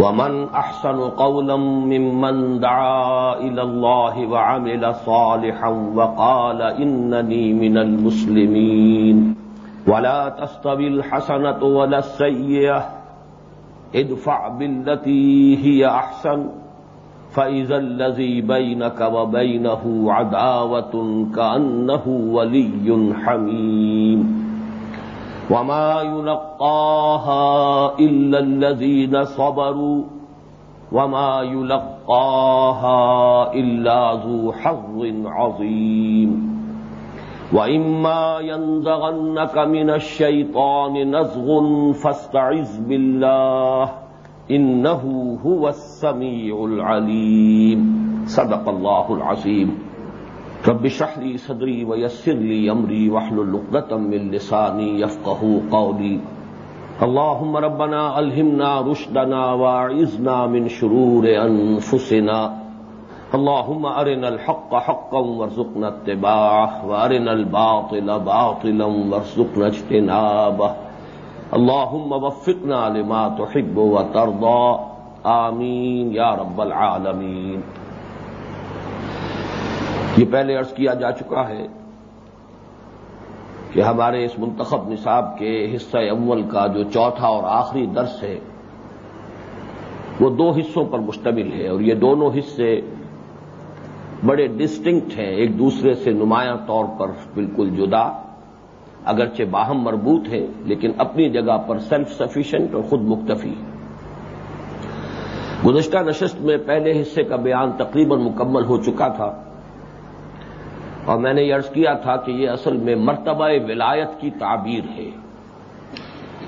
ومن أحسن قولا ممن دعا إلى الله وعمل صالحا وقال إنني من المسلمين. ولا تستوي الحسنة ولا السيئة. ادفع بالتي هي أحسن. فإذا الذي بينك وبينه عداوة كأنه ولي حميم. وما يلقاها إلا الذين صبروا وما يلقاها إلا ذو حظ عظيم وإما ينزغنك من الشيطان نزغ فاستعذ بالله إنه هو السميع العليم صدق الله العظيم رب اشرح لي صدري ويسر لي امري واحلل عقدة من لساني يفقهوا قولي. اللهم ربنا الهمنا رشدنا واعذنا من شرور انفسنا اللهم ارنا الحق حقا وارزقنا اتباعه وارنا الباطل باطلا وارزقنا اجتنابه. اللهم وفقنا لما تحب وترضى. آمين يا رب العالمين. یہ پہلے عرض کیا جا چکا ہے کہ ہمارے اس منتخب نصاب کے حصہ اول کا جو چوتھا اور آخری درس ہے، وہ دو حصوں پر مشتمل ہے اور یہ دونوں حصے بڑے ڈسٹنکٹ ہیں، ایک دوسرے سے نمایاں طور پر بالکل جدا، اگرچہ باہم مربوط ہے لیکن اپنی جگہ پر سیلف سفیشینٹ اور خود مکتفی گزشتہ نشست میں پہلے حصے کا بیان تقریباً مکمل ہو چکا تھا۔ اور میں نے یہ عرض کیا تھا کہ یہ اصل میں مرتبہ ولایت کی تعبیر ہے۔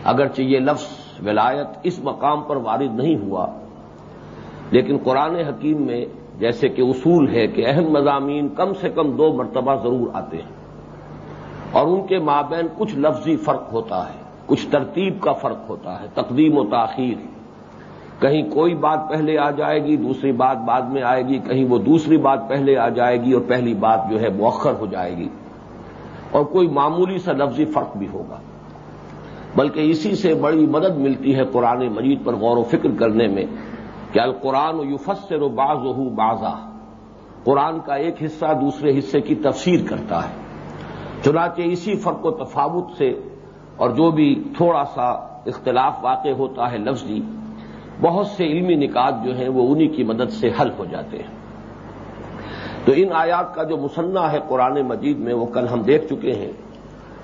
اگرچہ یہ لفظ ولایت اس مقام پر وارد نہیں ہوا، لیکن قرآن حکیم میں جیسے کہ اصول ہے کہ اہم مضامین کم سے کم دو مرتبہ ضرور آتے ہیں اور ان کے مابین کچھ لفظی فرق ہوتا ہے، کچھ ترتیب کا فرق ہوتا ہے، تقدیم و تاخیر۔ کہیں کوئی بات پہلے آ جائے گی، دوسری بات بعد میں آئے گی، کہیں وہ دوسری بات پہلے آ جائے گی اور پہلی بات جو ہے مؤخر ہو جائے گی۔ اور کوئی معمولی سا لفظی فرق بھی ہوگا۔ بلکہ اسی سے بڑی مدد ملتی ہے قرآن مجید پر غور و فکر کرنے میں کہ القرآن و یوفسر و باز و بازا قرآن کا ایک حصہ دوسرے حصے کی تفسیر کرتا ہے۔ چنانچہ اسی فرق و تفاوت سے اور جو بھی تھوڑا سا اختلاف واقع ہوتا ہے لفظی بہت سے علمی نکات جو ہیں وہ انہی کی مدد سے حل ہو جاتے ہیں۔ تو ان آیات کا جو مصنح ہے قرآن مجید میں وہ کل ہم دیکھ چکے ہیں۔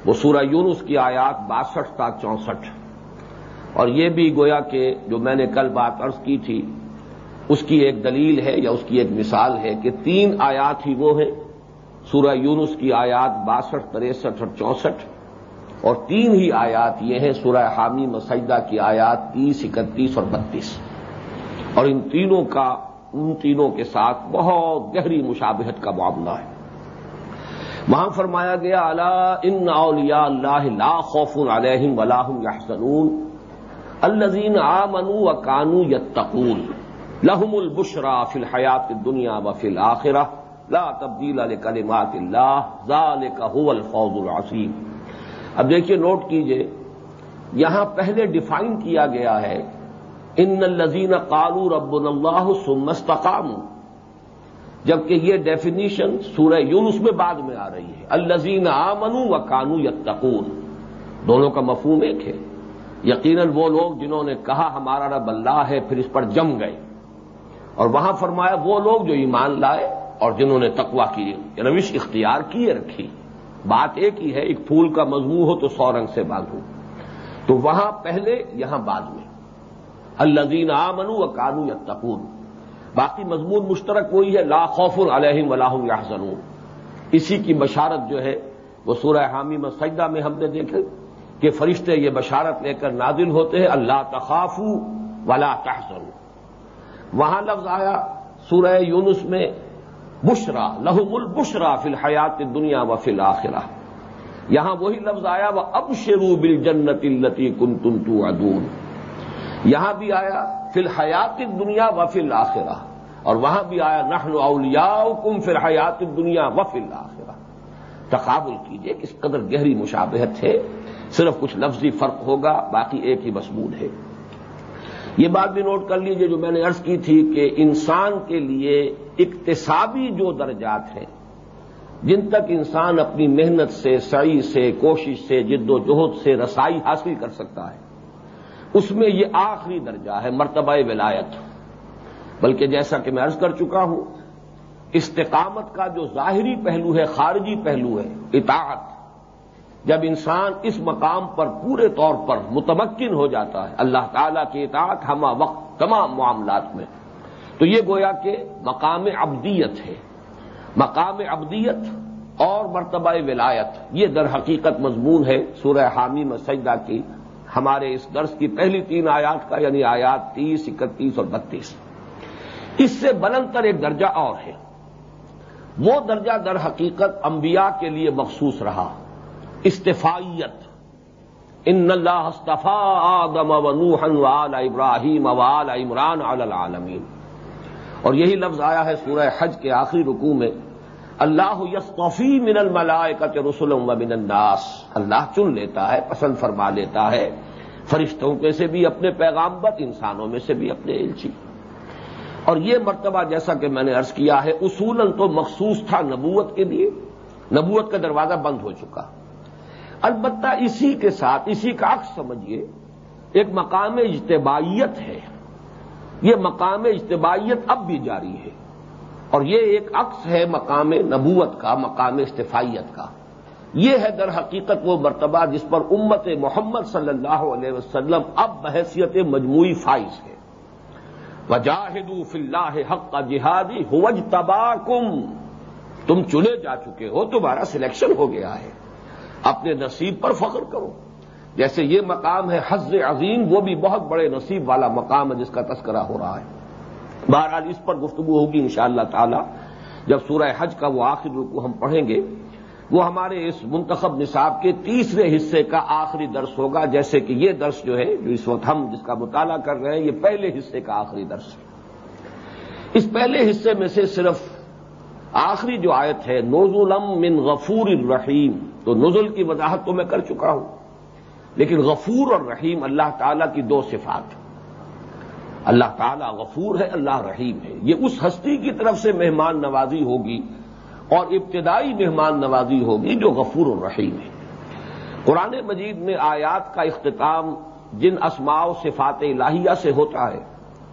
وہ سورہ یونس کی آیات باسٹھ تا چونسٹھ۔ اور یہ بھی گویا کہ جو میں نے کل بات عرض کی تھی، اس کی ایک دلیل ہے یا اس کی ایک مثال ہے کہ تین آیات ہی وہ ہیں۔ سورہ یونس کی آیات باسٹھ، تریسٹھ اور چونسٹھ۔ اور تین ہی آیات یہ ہیں، سورہ حامی مسجدہ کی آیات تیس، اکتیس اور بتیس۔ اور ان تینوں کا، ان تینوں کے ساتھ بہت گہری مشابہت کا معاملہ ہے۔ وہاں فرمایا گیا اللہ ان اولیاء اللہ لا خوف علیہم ولاحم یحسنون الزین آ منو و کانو یتقون۔ لہم البشرا فی الحیات دنیا و فی الآخرہ لا تبدیل علیہ کلمات اللہ، ذالک هو الفوز العظیم۔ اب دیکھیے نوٹ کیجیے، یہاں پہلے ڈیفائن کیا گیا ہے، ان الزین قالو رب اللہ سمستقام جبکہ یہ ڈیفینیشن سورہ یونس میں بعد میں آ رہی ہے الزین آمنو و کانو یتقون۔ دونوں کا مفہوم ایک ہے۔ یقیناً وہ لوگ جنہوں نے کہا ہمارا رب اللہ ہے، پھر اس پر جم گئے۔ اور وہاں فرمایا وہ لوگ جو ایمان لائے اور جنہوں نے تقوا کی یعنی روش اختیار کیے رکھی۔ بات ایک ہی ہے، ایک پھول کا مضمون ہو تو سو رنگ سے باندھو۔ تو وہاں پہلے، یہاں بعد میں۔ الزین آ منو و کانو یا باقی مضمون مشترک وہی ہے، لا خوف علیہم ولاح یا اسی کی بشارت جو ہے، وہ سورہ حامی مسجدہ میں ہم نے دیکھے کہ فرشتے یہ بشارت لے کر نازل ہوتے ہیں، اللہ تخاف ولا تحسن وہاں لفظ آیا سورہ یونس میں بشرا، لہم البشرا فی الحیات دنیا و فی الآخرہ یہاں وہی لفظ آیا وہ اب شروع بل جنت التی کن تم تو ادون یہاں بھی آیا، فی الحیات دنیا و فی الآخرہ اور وہاں بھی آیا، نحن اولیاء کم فی الحیات دنیا و فی الآخرہ تقابل کیجیے کس قدر گہری مشابہت ہے، صرف کچھ لفظی فرق ہوگا، باقی ایک ہی مضمون ہے۔ یہ بات بھی نوٹ کر لیجیے جو میں نے عرض کی تھی کہ انسان کے لیے اقتصابی جو درجات ہیں، جن تک انسان اپنی محنت سے، سعی سے، کوشش سے، جد و جہد سے رسائی حاصل کر سکتا ہے، اس میں یہ آخری درجہ ہے مرتبہ ولایت۔ بلکہ جیسا کہ میں عرض کر چکا ہوں، استقامت کا جو ظاہری پہلو ہے، خارجی پہلو ہے، اطاعت۔ جب انسان اس مقام پر پورے طور پر متمکن ہو جاتا ہے، اللہ تعالی کی اطاعت ہما وقت تمام معاملات میں۔ تو یہ گویا کہ مقام ابدیت ہے۔ مقام ابدیت اور مرتبہ ولایت، یہ در حقیقت مضمون ہے۔ سورہ حامی مسجدہ کی ہمارے اس درس کی پہلی تین آیات کا یعنی آیات تیس، اکتیس اور بتیس۔ اس سے بلند ایک درجہ اور ہے۔ وہ درجہ در حقیقت انبیاء کے لیے مخصوص رہا۔ استفائیت۔ ان اللہ استفا آدم و نوحن وال ابراہیم وال عمران العالمین۔ اور یہی لفظ آیا ہے سورہ حج کے آخری رکوع میں۔ اللہ یستفی من الملائکت رسول و من الناس۔ اللہ چن لیتا ہے، پسند فرما لیتا ہے۔ فرشتوں میں سے بھی، اپنے پیغامبت انسانوں میں سے بھی اپنے الچی۔ اور یہ مرتبہ جیسا کہ میں نے عرض کیا ہے، اصولاً تو مخصوص تھا نبوت کے لیے۔ نبوت کا دروازہ بند ہو چکا۔ البتہ اسی کے ساتھ، اسی کا عکس سمجھیے ایک مقام اجتباعیت ہے۔ یہ مقام اجتباعیت اب بھی جاری ہے۔ اور یہ ایک عکس ہے مقام نبوت کا، مقام استفائیت کا۔ یہ ہے در حقیقت وہ مرتبہ جس پر امت محمد صلی اللہ علیہ وسلم اب بحثیت مجموعی فائز ہے۔ وجاہد اللہ حق کا جہادی ہوج تباہ تم چنے جا چکے ہو، تمہارا سلیکشن ہو گیا ہے۔ اپنے نصیب پر فخر کرو۔ جیسے یہ مقام ہے حز عظیم، وہ بھی بہت بڑے نصیب والا مقام ہے جس کا تذکرہ ہو رہا ہے۔ بہرحال اس پر گفتگو ہوگی انشاءاللہ تعالی۔ جب سورہ حج کا وہ آخری رکو ہم پڑھیں گے، وہ ہمارے اس منتخب نصاب کے تیسرے حصے کا آخری درس ہوگا۔ جیسے کہ یہ درس جو ہے، جو اس وقت ہم جس کا مطالعہ کر رہے ہیں، یہ پہلے حصے کا آخری درس ہے۔ اس پہلے حصے میں سے صرف آخری جو آیت ہے نوزولم من غفور الرحیم۔ تو نزل کی وضاحت تو میں کر چکا ہوں۔ لیکن غفور اور رحیم اللہ تعالی کی دو صفات اللہ تعالی غفور ہے، اللہ رحیم ہے۔ یہ اس ہستی کی طرف سے مہمان نوازی ہوگی اور ابتدائی مہمان نوازی ہوگی جو غفور اور رحیم ہے۔ قرآن مجید میں آیات کا اختتام جن اسماع و صفات الہیہ سے ہوتا ہے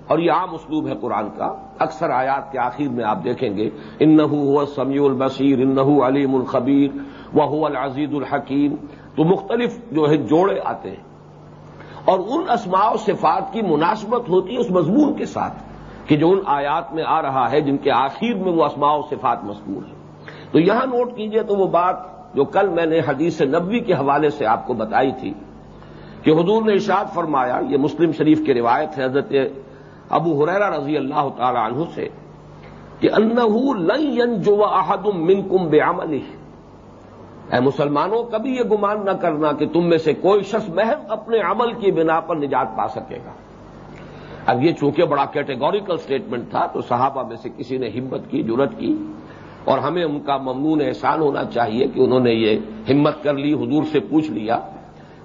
اور یہ عام اسلوب ہے قرآن کا۔ اکثر آیات کے آخر میں آپ دیکھیں گے، انہو سمیع البصیر، انہو علیم الخبیر وہ العزیز الحکیم۔ تو مختلف جو ہے، جوڑے آتے ہیں۔ اور ان اسماع و صفات کی مناسبت ہوتی ہے اس مضمون کے ساتھ کہ جو ان آیات میں آ رہا ہے، جن کے آخر میں وہ اسماع و صفات مضمون ہے تو یہاں نوٹ کیجیے تو وہ بات جو کل میں نے حدیث نبوی کے حوالے سے آپ کو بتائی تھی کہ حضور نے ارشاد فرمایا، یہ مسلم شریف کی روایت ہے، حضرت ابو حریرا رضی اللہ تعالی عنہ سے کہ انہو لن جو احد منکم بعملہ۔ اے مسلمانوں، کبھی یہ گمان نہ کرنا کہ تم میں سے کوئی شخص محض اپنے عمل کی بنا پر نجات پا سکے گا۔ اب یہ چونکہ بڑا کیٹیگوریکل سٹیٹمنٹ تھا، تو صحابہ میں سے کسی نے ہمت کی جرت کی، اور ہمیں ان کا ممنون احسان ہونا چاہیے کہ انہوں نے یہ ہمت کر لی، حضور سے پوچھ لیا۔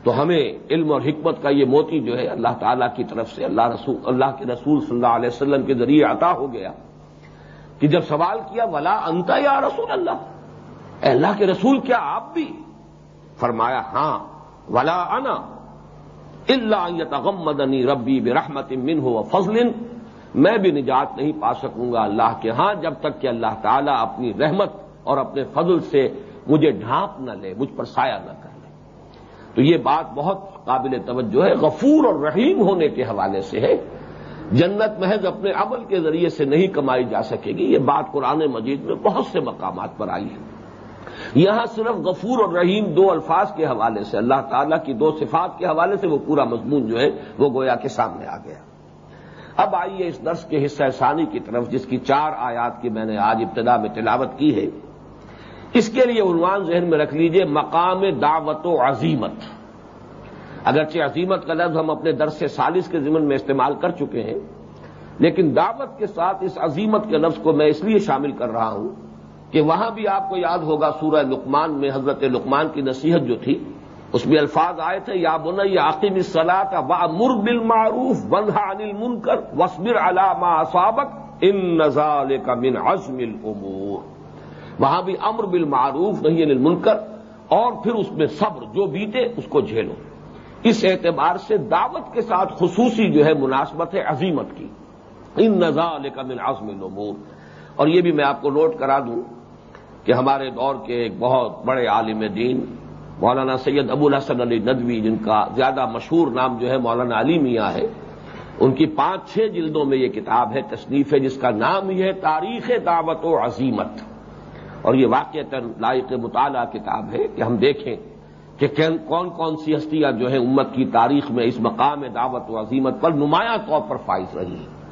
تو ہمیں علم اور حکمت کا یہ موتی جو ہے اللہ تعالیٰ کی طرف سے اللہ رسول اللہ کے رسول صلی اللہ علیہ وسلم کے ذریعے عطا ہو گیا کہ جب سوال کیا، ولا انتا یا رسول اللہ اے اللہ کے رسول، کیا آپ بھی؟ فرمایا ہاں۔ ولا انا اللہ تغمدنی ربی برحمت من ہو فضل میں بھی نجات نہیں پا سکوں گا اللہ کے ہاں جب تک کہ اللہ تعالیٰ اپنی رحمت اور اپنے فضل سے مجھے ڈھانپ نہ لے، مجھ پر سایہ نہ کر لے تو یہ بات بہت قابل توجہ ہے، غفور اور رحیم ہونے کے حوالے سے ہے۔ جنت محض اپنے عمل کے ذریعے سے نہیں کمائی جا سکے گی، یہ بات قرآن مجید میں بہت سے مقامات پر آئی ہے۔ یہاں صرف غفور اور رحیم دو الفاظ کے حوالے سے، اللہ تعالیٰ کی دو صفات کے حوالے سے وہ پورا مضمون جو ہے، وہ گویا کے سامنے آ گیا۔ اب آئیے اس درس کے حصہ ثانی کی طرف، جس کی چار آیات کی میں نے آج ابتدا میں تلاوت کی ہے۔ اس کے لیے عنوان ذہن میں رکھ لیجیے مقام دعوت و عظیمت۔ اگرچہ عظیمت کا لفظ ہم اپنے درس سے سالس کے ضمن میں استعمال کر چکے ہیں، لیکن دعوت کے ساتھ اس عظیمت کے لفظ کو میں اس لیے شامل کر رہا ہوں کہ وہاں بھی آپ کو یاد ہوگا سورہ لقمان میں حضرت لقمان کی نصیحت جو تھی۔ اس میں الفاظ آئے تھے، یا بن یا عقیم صلاح کا وا مر بل معروف بنہا انل من کر وسبر علامہ صابق ان نظال کا من عزم العمور وہاں بھی امر بل معروف نہیں انل اور پھر اس میں صبر، جو بیتے اس کو جھیلو۔ اس اعتبار سے دعوت کے ساتھ خصوصی جو ہے مناسبت ہے عظیمت کی۔ ان نظال کا من عزم العمور اور یہ بھی میں آپ کو نوٹ کرا دوں کہ ہمارے دور کے ایک بہت بڑے عالم دین، مولانا سید ابو الحسن علی ندوی، جن کا زیادہ مشہور نام جو ہے مولانا علی میاں ہے، ان کی پانچ چھ جلدوں میں یہ کتاب ہے، تصنیف ہے، جس کا نام یہ ہے تاریخ دعوت و عظیمت۔ اور یہ واقع لائق مطالعہ کتاب ہے کہ ہم دیکھیں کہ کون کون سی ہستیاں جو ہیں امت کی تاریخ میں اس مقام دعوت و عظیمت پر نمایاں طور پر فائز رہی ہیں۔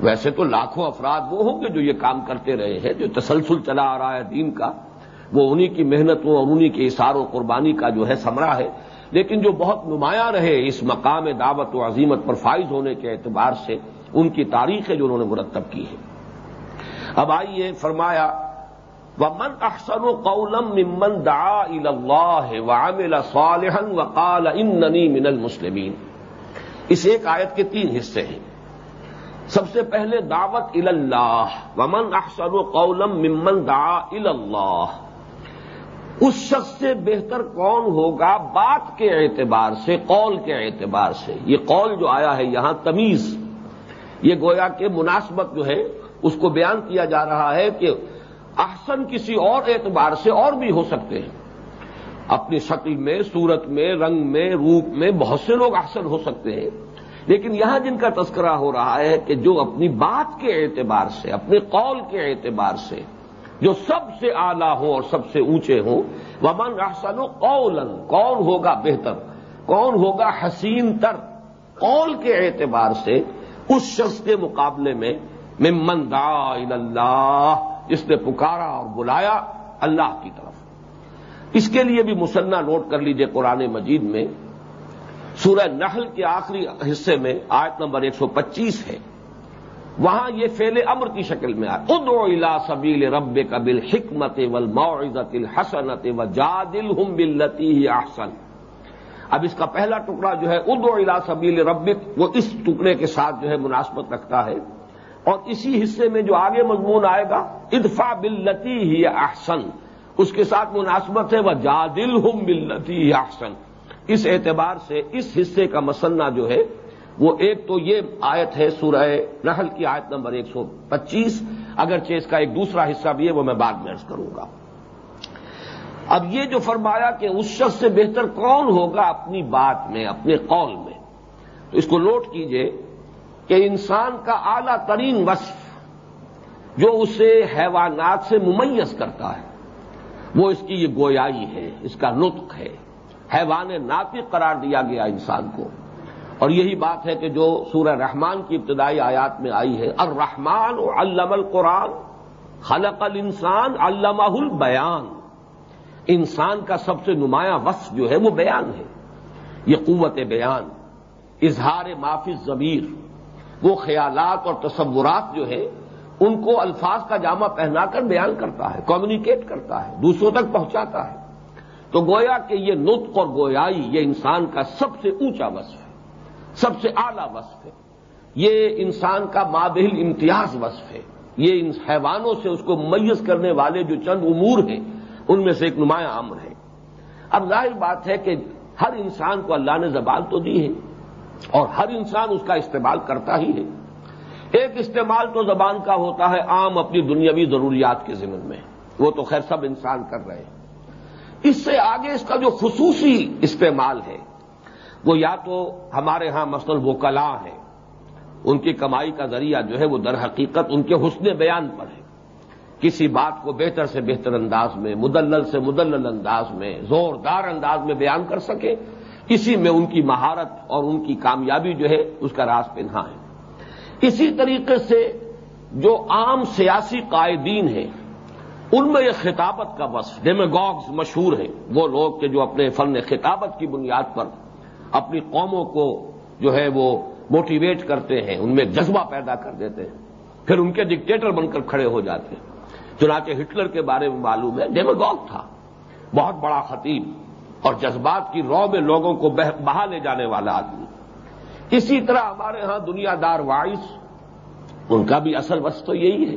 ویسے تو لاکھوں افراد وہ ہوں گے جو یہ کام کرتے رہے ہیں، جو تسلسل چلا آ رہا ہے دین کا، وہ انہی کی محنتوں اور انہی کے اشار و قربانی کا جو ہے سمرا ہے۔ لیکن جو بہت نمایاں رہے اس مقام دعوت و عظیمت پر فائز ہونے کے اعتبار سے ان کی تاریخ ہے جو انہوں نے مرتب کی ہے اب آئیے فرمایا و من احسن و قولم ممن دا وعمل صالحا وقال اننی من المسلمین اس ایک آیت کے تین حصے ہیں۔ سب سے پہلے دعوت اللہ ومن احسن و قولم ممن دا اللہ اس شخص سے بہتر کون ہوگا بات کے اعتبار سے، قول کے اعتبار سے؟ یہ قول جو آیا ہے یہاں تمیز، یہ گویا کہ مناسبت جو ہے، اس کو بیان کیا جا رہا ہے کہ احسن کسی اور اعتبار سے اور بھی ہو سکتے ہیں۔ اپنی شکل میں، صورت میں، رنگ میں، روپ میں بہت سے لوگ احسن ہو سکتے ہیں۔ لیکن یہاں جن کا تذکرہ ہو رہا ہے کہ جو اپنی بات کے اعتبار سے، اپنے قول کے اعتبار سے جو سب سے اعلیٰ ہوں اور سب سے اونچے ہوں، ومن احسن و قولن کون ہوگا بہتر؟ کون ہوگا حسین تر؟ قول کے اعتبار سے اس شخص کے مقابلے میں، ممن دا اللہ جس نے پکارا اور بلایا اللہ کی طرف۔ اس کے لیے بھی مسنہ نوٹ کر لیجیے قرآن مجید میں۔ سورہ نحل کے آخری حصے میں آیت نمبر ایک سو پچیس ہے۔ وہاں یہ فیل امر کی شکل میں آئے ادو الا سبیل رب قبل حکمت ول معزت الحسنت و جادل ہم بلتی احسن۔ اب اس کا پہلا ٹکڑا جو ہے ادو الا سبیل ربک، وہ اس ٹکڑے کے ساتھ جو ہے مناسبت رکھتا ہے۔ اور اسی حصے میں جو آگے مضمون آئے گا ادفا بلتی ہی احسن۔ اس کے ساتھ مناسبت ہے وہ جادل ہم بلتی ہی احسن۔ اس اعتبار سے اس حصے کا مسنہ جو ہے، وہ ایک تو یہ آیت ہے، سورہ نحل کی آیت نمبر ایک سو پچیس۔ اگرچہ اس کا ایک دوسرا حصہ بھی ہے، وہ میں بعد میں کروں گا۔ اب یہ جو فرمایا کہ اس شخص سے بہتر کون ہوگا اپنی بات میں، اپنے قول میں، تو اس کو نوٹ کیجیے کہ انسان کا اعلی ترین وصف جو اسے حیوانات سے ممیز کرتا ہے، وہ اس کی یہ گویائی ہے، اس کا نطق ہے۔ حیوان ناطق قرار دیا گیا انسان کو۔ اور یہی بات ہے کہ جو سورہ رحمان کی ابتدائی آیات میں آئی ہے الرحمان و علم القرآن، خلق الانسان علامہ البیان۔ انسان کا سب سے نمایاں وصف جو ہے، وہ بیان ہے۔ یہ قوت بیان، اظہار معافی ضمیر وہ خیالات اور تصورات جو ہے ان کو الفاظ کا جامع پہنا کر بیان کرتا ہے کمیونیکیٹ کرتا ہے، دوسروں تک پہنچاتا ہے۔ تو گویا کہ یہ نطق اور گویائی یہ انسان کا سب سے اونچا وصف ہے، سب سے اعلی وصف ہے۔ یہ انسان کا مابل امتیاز وصف ہے۔ یہ ان حیوانوں سے اس کو میز کرنے والے جو چند امور ہیں، ان میں سے ایک نمایاں امر ہے۔ اب ظاہر بات ہے کہ ہر انسان کو اللہ نے زبان تو دی ہے۔ اور ہر انسان اس کا استعمال کرتا ہی ہے۔ ایک استعمال تو زبان کا ہوتا ہے عام اپنی دنیاوی ضروریات کے ذمن میں۔ وہ تو خیر سب انسان کر رہے ہیں۔ اس سے آگے اس کا جو خصوصی استعمال ہے، وہ یا تو ہمارے ہاں مثلاً وہ کلا ہے۔ ان کی کمائی کا ذریعہ جو ہے وہ در حقیقت ان کے حسن بیان پر ہے۔ کسی بات کو بہتر سے بہتر انداز میں، مدلل سے مدلل انداز میں، زوردار انداز میں بیان کر سکے۔ اسی میں ان کی مہارت اور ان کی کامیابی جو ہے اس کا راز پنہا ہے۔ اسی طریقے سے جو عام سیاسی قائدین ہیں ان میں یہ خطابت کا وصف ڈیموگاگز مشہور ہیں۔ وہ لوگ کہ جو اپنے فن خطابت کی بنیاد پر اپنی قوموں کو جو ہے وہ موٹیویٹ کرتے ہیں، ان میں جذبہ پیدا کر دیتے ہیں۔ پھر ان کے ڈکٹیٹر بن کر کھڑے ہو جاتے ہیں۔ چنانچہ ہٹلر کے بارے میں معلوم ہے ڈیموگاگ تھا، بہت بڑا خطیب۔ اور جذبات کی رو میں لوگوں کو بہا لے جانے والا آدمی۔ اسی طرح ہمارے ہاں دنیا دار وائس، ان کا بھی اصل وس تو یہی ہے۔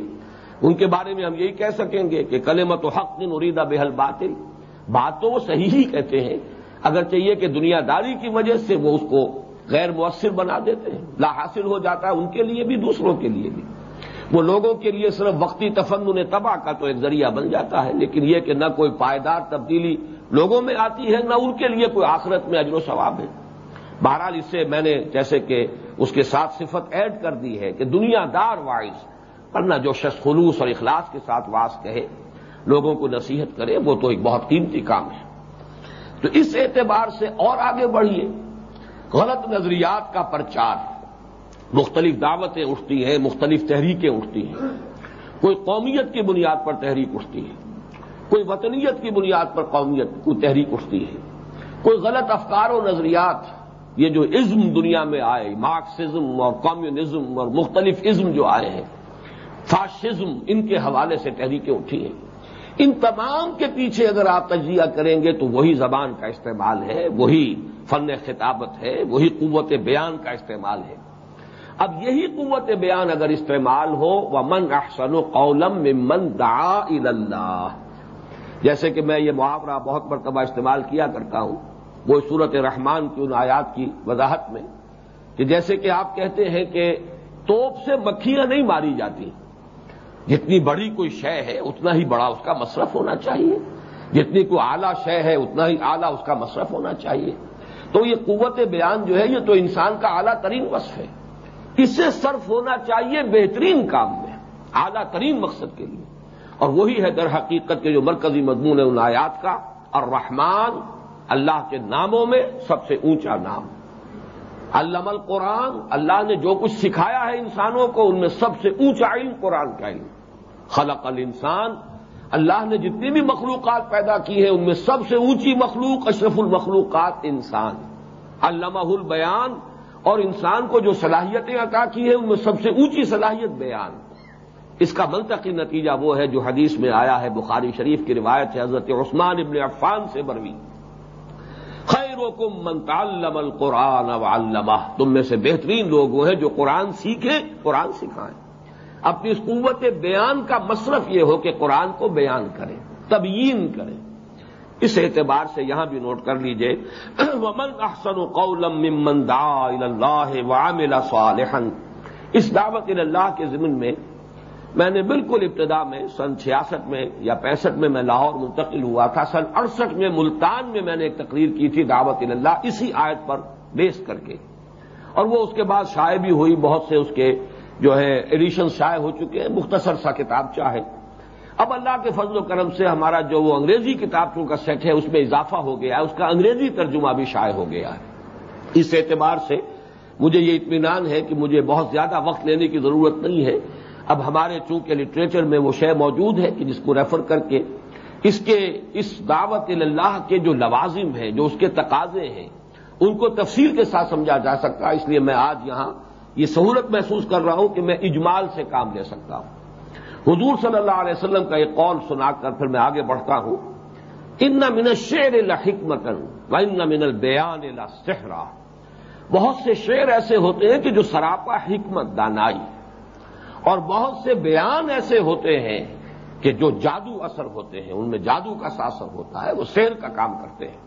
ان کے بارے میں ہم یہی کہہ سکیں گے کہ کلمت و حق دن اریدا بحل باطل بات تو وہ صحیح ہی کہتے ہیں۔ اگر چاہیے کہ دنیا داری کی وجہ سے وہ اس کو غیر مؤثر بنا دیتے ہیں۔ لا حاصل ہو جاتا ہے ان کے لیے بھی، دوسروں کے لیے بھی۔ وہ لوگوں کے لیے صرف وقتی تفنن تباہ کا تو ایک ذریعہ بن جاتا ہے، لیکن یہ کہ نہ کوئی پائیدار تبدیلی لوگوں میں آتی ہے، نہ ان کے لیے کوئی آخرت میں اجر و ثواب ہے۔ بہرحال اس سے میں نے جیسے کہ اس کے ساتھ صفت ایڈ کر دی ہے کہ دنیا دار وائز نہ جو شخص خلوص اور اخلاص کے ساتھ واس کہے، لوگوں کو نصیحت کرے، وہ تو ایک بہت قیمتی کام ہے۔ تو اس اعتبار سے اور آگے بڑھیے۔ غلط نظریات کا پرچار، مختلف دعوتیں اٹھتی ہیں، مختلف تحریکیں اٹھتی ہیں۔ کوئی قومیت کی بنیاد پر تحریک اٹھتی ہے۔ کوئی وطنیت کی بنیاد پر قومیت کو تحریک اٹھتی ہے، کوئی غلط افکار و نظریات، یہ جو ازم دنیا میں آئے، مارکسزم اور کمیونزم اور مختلف ازم جو آئے ہیں، فاشزم ان کے حوالے سے تحریکیں اٹھی ہیں۔ ان تمام کے پیچھے اگر آپ تجزیہ کریں گے تو وہی زبان کا استعمال ہے، وہی فن خطابت ہے، وہی قوت بیان کا استعمال ہے۔ اب یہی قوت بیان اگر استعمال ہو وہ من احسن و قولم من دا اللہ جیسے کہ میں یہ محاورہ بہت مرتبہ استعمال کیا کرتا ہوں، وہ صورت رحمان کی ان آیات کی وضاحت میں، کہ جیسے کہ آپ کہتے ہیں کہ توپ سے مکھیاں نہیں ماری جاتی، جتنی بڑی کوئی شے ہے اتنا ہی بڑا اس کا مصرف ہونا چاہیے، جتنی کوئی اعلیٰ شے ہے اتنا ہی اعلیٰ اس کا مصرف ہونا چاہیے۔ تو یہ قوت بیان جو ہے یہ تو انسان کا اعلیٰ ترین وصف ہے۔ اس سے صرف ہونا چاہیے بہترین کام میں، اعلیٰ ترین مقصد کے لیے۔ اور وہی ہے در حقیقت کے جو مرکزی مضمون ہے ان آیات کا اور رحمان اللہ کے ناموں میں سب سے اونچا نام۔ علم القرآن، اللہ نے جو کچھ سکھایا ہے انسانوں کو، ان میں سب سے اونچا علم قرآن کا علم۔ خلق الانسان، اللہ نے جتنی بھی مخلوقات پیدا کی ہے ان میں سب سے اونچی مخلوق، اشرف المخلوقات انسان۔ علامہ البیان، اور انسان کو جو صلاحیتیں عطا کی ہیں، ان میں سب سے اونچی صلاحیت بیان۔ اس کا منطقی نتیجہ وہ ہے جو حدیث میں آیا ہے، بخاری شریف کی روایت ہے، حضرت عثمان ابن عفان سے بروی خیر و منتعلم القرآن علامہ تم میں سے بہترین لوگ وہ ہیں جو قرآن سیکھیں، قرآن سکھائیں۔ اپنی اس قوت بیان کا مصرف یہ ہو کہ قرآن کو بیان کریں، تبیین کریں۔ اس اعتبار سے یہاں بھی نوٹ کر لیجیے۔ ومن احسن قولم ممن دعا اللہ وعمل صالحا۔ اس دعوت اللہ کے ضمن میں میں نے بالکل ابتدا میں سن چھیاسٹھ میں یا پینسٹھ میں میں لاہور منتقل ہوا تھا، سن اڑسٹھ میں ملتان میں میں نے ایک تقریر کی تھی دعوت اللہ اسی آیت پر بیس کر کے۔ اور وہ اس کے بعد شائع بھی ہوئی، بہت سے اس کے جو ہے ایڈیشن شائع ہو چکے ہیں، مختصر سا کتاب چاہے۔ اب اللہ کے فضل و کرم سے ہمارا جو وہ انگریزی کتابوں کا سیٹ ہے، اس میں اضافہ ہو گیا ہے اس کا انگریزی ترجمہ بھی شائع ہو گیا ہے۔ اس اعتبار سے مجھے یہ اطمینان ہے کہ مجھے بہت زیادہ وقت لینے کی ضرورت نہیں ہے۔ اب ہمارے چونکہ لٹریچر میں وہ شے موجود ہے کہ جس کو ریفر کر کے اس کے اس دعوت اللہ کے جو لوازم ہیں، جو اس کے تقاضے ہیں، ان کو تفصیل کے ساتھ سمجھا جا سکتا ہے۔ اس لیے میں آج یہاں یہ سہولت محسوس کر رہا ہوں کہ میں اجمال سے کام لے سکتا ہوں۔ حضور صلی اللہ علیہ وسلم کا ایک قول سنا کر پھر میں آگے بڑھتا ہوں۔ ان من شیر الحکمتن و ان من البیان صحرا بہت سے شعر ایسے ہوتے ہیں کہ جو سراپا حکمت دانائی۔ اور بہت سے بیان ایسے ہوتے ہیں کہ جو جادو اثر ہوتے ہیں، ان میں جادو کا ساثر ہوتا ہے، وہ شیر کا کام کرتے ہیں۔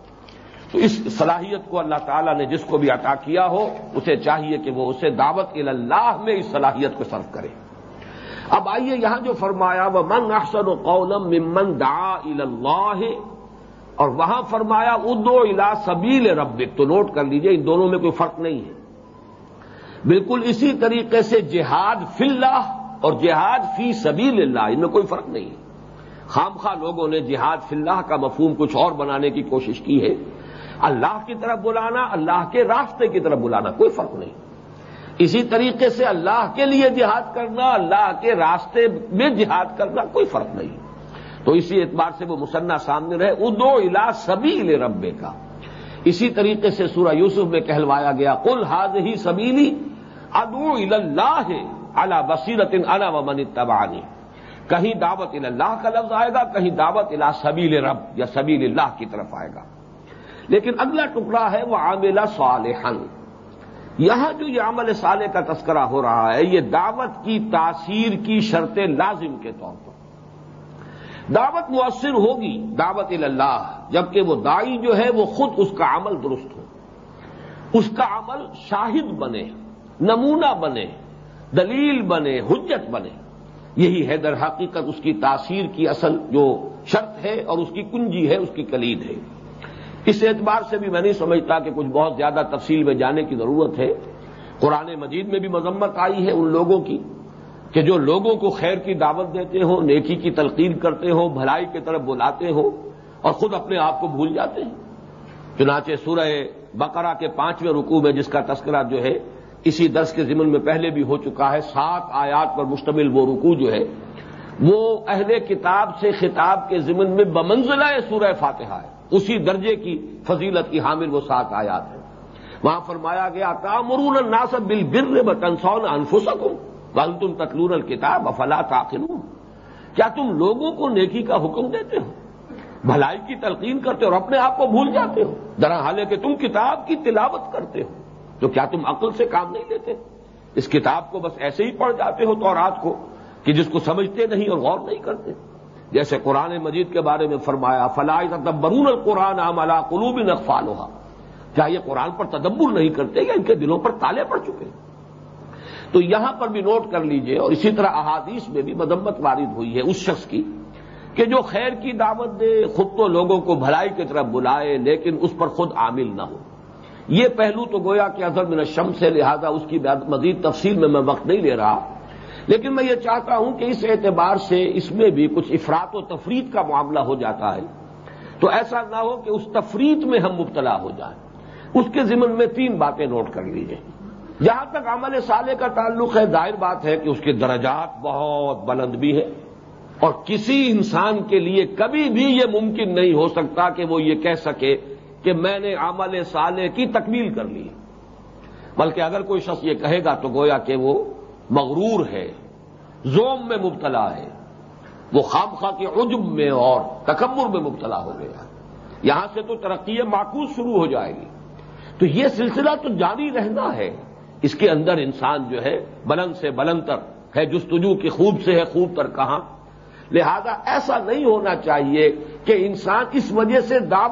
تو اس صلاحیت کو اللہ تعالیٰ نے جس کو بھی عطا کیا ہو، اسے چاہیے کہ وہ اسے دعوت اللہ میں اس صلاحیت کو صرف کرے۔ اب آئیے یہاں جو فرمایا وہ من احسن و قولم ممن دا اللہ اور وہاں فرمایا ادو الا سبیل ربک تو نوٹ کر لیجیے، ان دونوں میں کوئی فرق نہیں ہے۔ بالکل اسی طریقے سے جہاد فی اللہ اور جہاد فی سبیل اللہ، ان میں کوئی فرق نہیں ہے۔ خام خواہ لوگوں نے جہاد فی اللہ کا مفہوم کچھ اور بنانے کی کوشش کی ہے۔ اللہ کی طرف بلانا، اللہ کے راستے کی طرف بلانا، کوئی فرق نہیں۔ اسی طریقے سے اللہ کے لیے جہاد کرنا، اللہ کے راستے میں جہاد کرنا، کوئی فرق نہیں۔ تو اسی اعتبار سے وہ مسنہ سامنے رہے ادو الا سبیل ربے کا اسی طریقے سے سورہ یوسف میں کہلوایا گیا کل حاض ہی سبیلی ادو اللہ اللہ بصیرت الا و من تبانی کہیں دعوت اللہ کا لفظ آئے گا، کہیں دعوت الا سبیل رب یا سبیل اللہ کی طرف آئے گا۔ لیکن اگلا ٹکڑا ہے وہ عاملہ صالحن یہاں جو یہ عمل صالح کا تذکرہ ہو رہا ہے، یہ دعوت کی تاثیر کی شرط لازم کے طور پر۔ دعوت مؤثر ہوگی دعوت اللہ جبکہ وہ دائی جو ہے وہ خود اس کا عمل درست ہو۔ اس کا عمل شاہد بنے۔ نمونہ بنے، دلیل بنے، حجت بنے۔ یہی ہے در حقیقت اس کی تاثیر کی اصل جو شرط ہے اور اس کی کنجی ہے، اس کی کلید ہے۔ اس اعتبار سے بھی میں نہیں سمجھتا کہ کچھ بہت زیادہ تفصیل میں جانے کی ضرورت ہے۔ قرآن مجید میں بھی مذمت آئی ہے ان لوگوں کی کہ جو لوگوں کو خیر کی دعوت دیتے ہو نیکی کی تلقین کرتے ہو بھلائی کی طرف بلاتے ہو اور خود اپنے آپ کو بھول جاتے ہیں۔ چنانچہ سورہ بقرہ کے پانچویں رکوع میں جس کا تذکرہ جو ہے اسی درس کے ضمن میں پہلے بھی ہو چکا ہے، سات آیات پر مشتمل وہ رکوع جو ہے، وہ اہل کتاب سے خطاب کے ضمن میں بمنزلہ سورہ فاتحہ ہے۔ اسی درجے کی فضیلت کی حامل وہ سات آیات ہے وہاں فرمایا گیا، تامرون الناس بالبر بتنسون انفسکم بل تم تتلون الکتاب افلا تاخلون کیا تم لوگوں کو نیکی کا حکم دیتے ہو؟ بھلائی کی تلقین کرتے ہو اور اپنے آپ کو بھول جاتے ہو؟ درا حال ہے کہ تم کتاب کی تلاوت کرتے ہو۔ تو کیا تم عقل سے کام نہیں لیتے؟ اس کتاب کو بس ایسے ہی پڑھ جاتے ہو تو رات کو کہ جس کو سمجھتے نہیں اور غور نہیں کرتے۔ جیسے قرآن مجید کے بارے میں فرمایا فلاح تدبرون القرآن عملہ قلوب نقفال ہوا کیا یہ قرآن پر تدبر نہیں کرتے یا ان کے دلوں پر تالے پڑ چکے؟ تو یہاں پر بھی نوٹ کر لیجیے اور اسی طرح احادیث میں بھی مدمت وارد ہوئی ہے اس شخص کی کہ جو خیر کی دعوت دے، خود تو لوگوں کو بھلائی کی طرف بلائے لیکن اس پر خود عامل نہ ہو۔ یہ پہلو تو گویا کہ اظہر من شم سے، لہذا اس کی مزید تفصیل میں میں وقت نہیں لے رہا۔ لیکن میں یہ چاہتا ہوں کہ اس اعتبار سے اس میں بھی کچھ افراد و تفرید کا معاملہ ہو جاتا ہے۔ تو ایسا نہ ہو کہ اس تفرید میں ہم مبتلا ہو جائیں۔ اس کے ذمن میں تین باتیں نوٹ کر لیجیے جہاں تک عمل سالے کا تعلق ہے، ظاہر بات ہے کہ اس کے درجات بہت بلند بھی ہے اور کسی انسان کے لیے کبھی بھی یہ ممکن نہیں ہو سکتا کہ وہ یہ کہہ سکے کہ میں نے عمل سالے کی تکمیل کر لی۔ بلکہ اگر کوئی شخص یہ کہے گا تو گویا کہ وہ مغرور ہے زوم میں مبتلا ہے، وہ خام خواہ کے عجب میں اور تکبر میں مبتلا ہو گیا۔ یہاں سے تو ترقی معقوص شروع ہو جائے گی۔ تو یہ سلسلہ تو جاری رہنا ہے۔ اس کے اندر انسان جو ہے بلند سے بلند تر ہے، جستجو کی خوب سے ہے، خوب تر کہاں۔ لہذا ایسا نہیں ہونا چاہیے کہ انسان اس وجہ سے دعوت